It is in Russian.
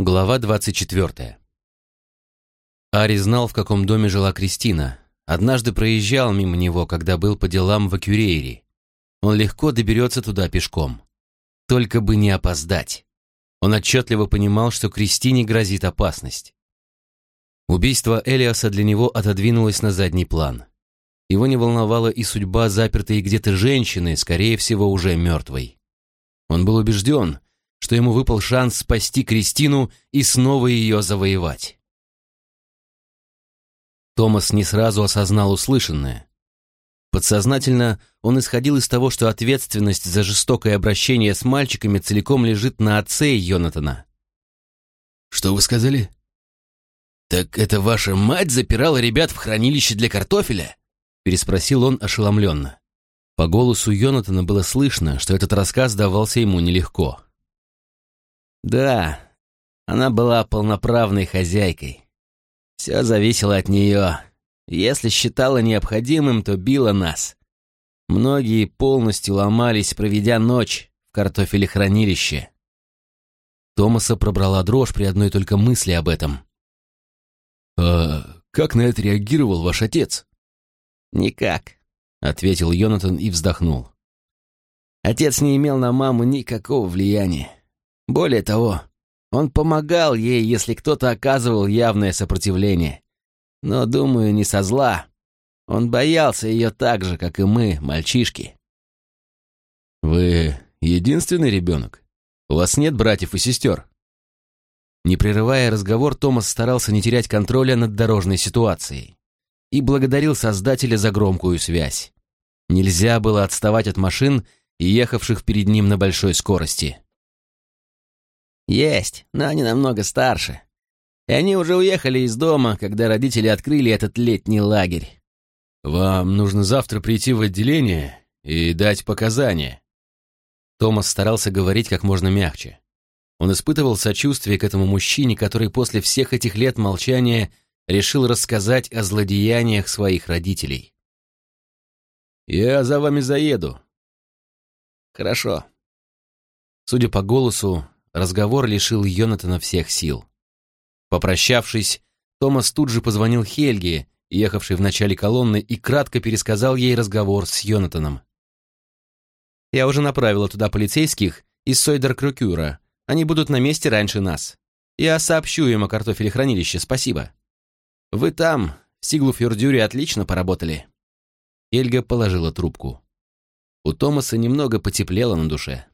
Глава 24. Ари знал, в каком доме жила Кристина. Однажды проезжал мимо него, когда был по делам в Акюрейре. Он легко доберется туда пешком. Только бы не опоздать. Он отчетливо понимал, что Кристине грозит опасность. Убийство Элиаса для него отодвинулось на задний план. Его не волновала и судьба запертой где-то женщины, скорее всего, уже мертвой. Он был убежден, что ему выпал шанс спасти Кристину и снова ее завоевать. Томас не сразу осознал услышанное. Подсознательно он исходил из того, что ответственность за жестокое обращение с мальчиками целиком лежит на отце Йонатана. «Что вы сказали?» «Так это ваша мать запирала ребят в хранилище для картофеля?» переспросил он ошеломленно. По голосу Йонатана было слышно, что этот рассказ давался ему нелегко. Да, она была полноправной хозяйкой. Все зависело от нее. Если считала необходимым, то била нас. Многие полностью ломались, проведя ночь в картофелехранилище. Томаса пробрала дрожь при одной только мысли об этом. «А как на это реагировал ваш отец?» «Никак», — ответил Йонатан и вздохнул. «Отец не имел на маму никакого влияния. Более того, он помогал ей, если кто-то оказывал явное сопротивление. Но, думаю, не со зла. Он боялся ее так же, как и мы, мальчишки. «Вы единственный ребенок? У вас нет братьев и сестер?» Не прерывая разговор, Томас старался не терять контроля над дорожной ситуацией и благодарил Создателя за громкую связь. Нельзя было отставать от машин, ехавших перед ним на большой скорости. «Есть, но они намного старше. И они уже уехали из дома, когда родители открыли этот летний лагерь». «Вам нужно завтра прийти в отделение и дать показания». Томас старался говорить как можно мягче. Он испытывал сочувствие к этому мужчине, который после всех этих лет молчания решил рассказать о злодеяниях своих родителей. «Я за вами заеду». «Хорошо». Судя по голосу, Разговор лишил Йонатана всех сил. Попрощавшись, Томас тут же позвонил Хельге, ехавшей в начале колонны, и кратко пересказал ей разговор с Йонатаном. «Я уже направила туда полицейских из Сойдер-Крюкюра. Они будут на месте раньше нас. Я сообщу им о картофелехранилище, спасибо. Вы там, в Сиглуфьордюре, отлично поработали». Хельга положила трубку. У Томаса немного потеплело на душе.